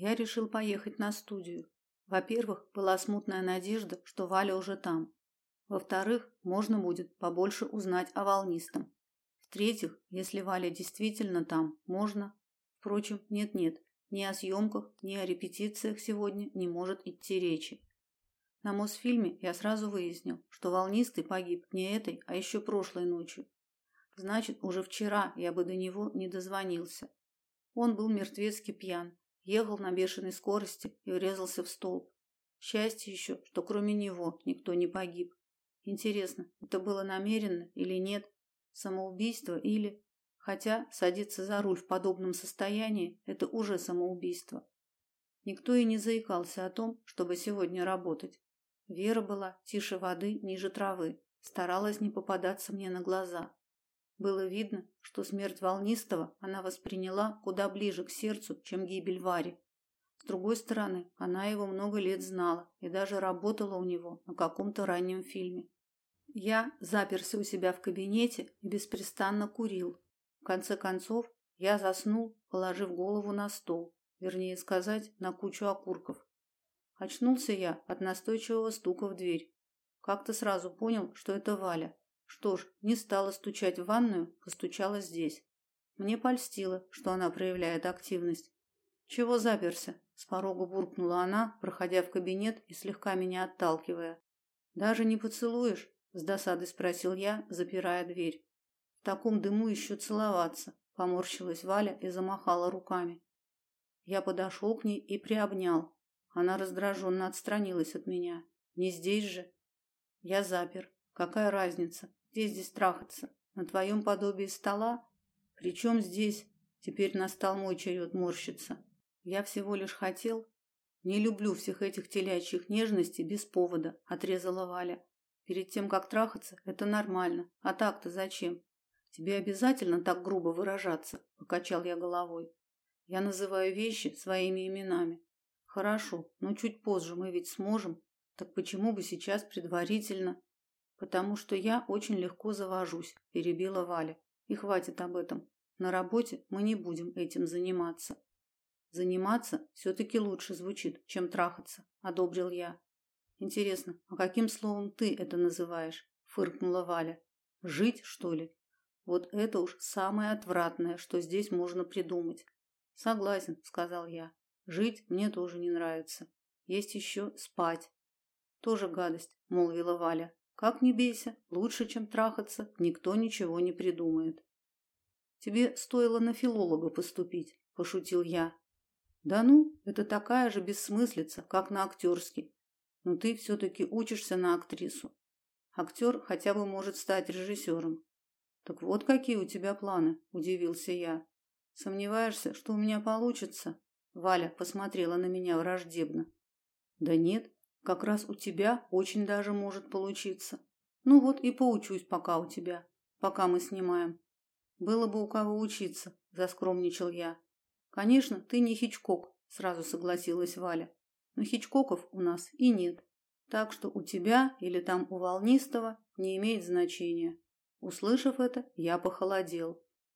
я решил поехать на студию. Во-первых, была смутная надежда, что Валя уже там. Во-вторых, можно будет побольше узнать о волнистом. В-третьих, если Валя действительно там, можно. Впрочем, нет-нет, ни о съемках, ни о репетициях сегодня не может идти речи. На Мосфильме я сразу выяснил, что волнистый погиб не этой, а еще прошлой ночью. Значит, уже вчера я бы до него не дозвонился. Он был мертвецки пьян, ехал на бешеной скорости и врезался в столб. Счастье еще, что кроме него никто не погиб. Интересно, это было намеренно или нет? Самоубийство или Хотя садиться за руль в подобном состоянии это уже самоубийство. Никто и не заикался о том, чтобы сегодня работать. Вера была тише воды, ниже травы, старалась не попадаться мне на глаза. Было видно, что смерть Волнистого она восприняла куда ближе к сердцу, чем гибель Вари. С другой стороны, она его много лет знала и даже работала у него на каком-то раннем фильме. Я заперся у себя в кабинете и беспрестанно курил, в конце концов, я заснул, положив голову на стол, вернее сказать, на кучу окурков. Очнулся я от настойчивого стука в дверь. Как-то сразу понял, что это Валя. Что ж, не стала стучать в ванную, постучала здесь. Мне польстило, что она проявляет активность. Чего заперся? С порога буркнула она, проходя в кабинет и слегка меня отталкивая. Даже не поцелуешь? с досадой спросил я, запирая дверь. В таком дыму еще целоваться, поморщилась Валя и замахала руками. Я подошел к ней и приобнял. Она раздраженно отстранилась от меня. Не здесь же. Я запер. Какая разница? Где здесь трахаться? На твоем подобии стола? Причем здесь? Теперь настал мой черед морщиться. Я всего лишь хотел... Не люблю всех этих телячьих нежностей без повода, отрезала Валя. Перед тем, как трахаться, это нормально. А так-то зачем? Тебе обязательно так грубо выражаться, покачал я головой. Я называю вещи своими именами. Хорошо, но чуть позже мы ведь сможем. Так почему бы сейчас предварительно? Потому что я очень легко завожусь, перебила Валя. И хватит об этом. На работе мы не будем этим заниматься. Заниматься все таки лучше звучит, чем трахаться, одобрил я. Интересно, а каким словом ты это называешь? фыркнула Валя. Жить, что ли? Вот это уж самое отвратное, что здесь можно придумать. Согласен, сказал я. Жить мне тоже не нравится. Есть еще спать. Тоже гадость, молвила Валя. Как не бейся, лучше, чем трахаться, никто ничего не придумает. Тебе стоило на филолога поступить, пошутил я. Да ну, это такая же бессмыслица, как на актерский. Но ты все таки учишься на актрису. Актер хотя бы может стать режиссером. Так вот какие у тебя планы, удивился я. Сомневаешься, что у меня получится? Валя посмотрела на меня враждебно. Да нет, как раз у тебя очень даже может получиться. Ну вот и поучусь пока у тебя, пока мы снимаем. Было бы у кого учиться, заскромничал я. Конечно, ты не Хичкок, сразу согласилась Валя. Но Хичкоков у нас и нет. Так что у тебя или там у Волнистого не имеет значения. Услышав это, я похолодел.